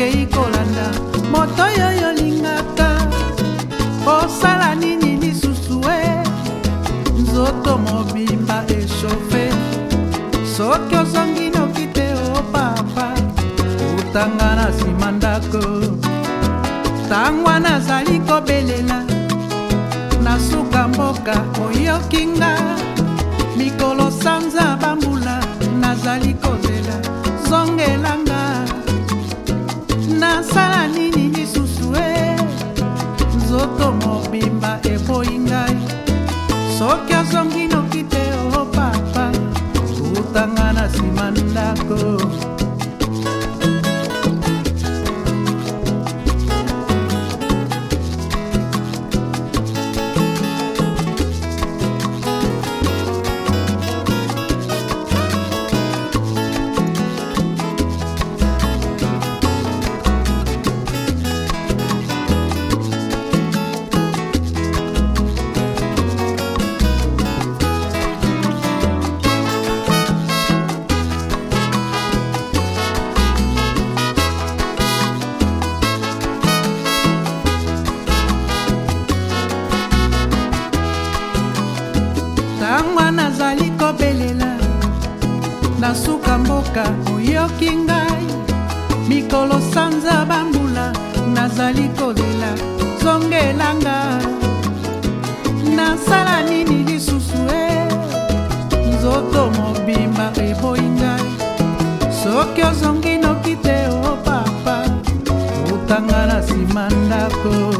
okei kolanda moto oyo yolingaka osala nini lisusu e nzoto mobimba eshofe soki ozongi noki te o papa kutanga na nsima ndako ntango nazali kobelela nasuka mboka oyokinga mikolo sanza life goes. na suka mboka oyoki ngai mikolo sanza bambula nazali kolela zongelanga nasala nini lisusu e nzoto mobimba eboyi ngai soki ozongi noki te o papa otanga na nsima ndako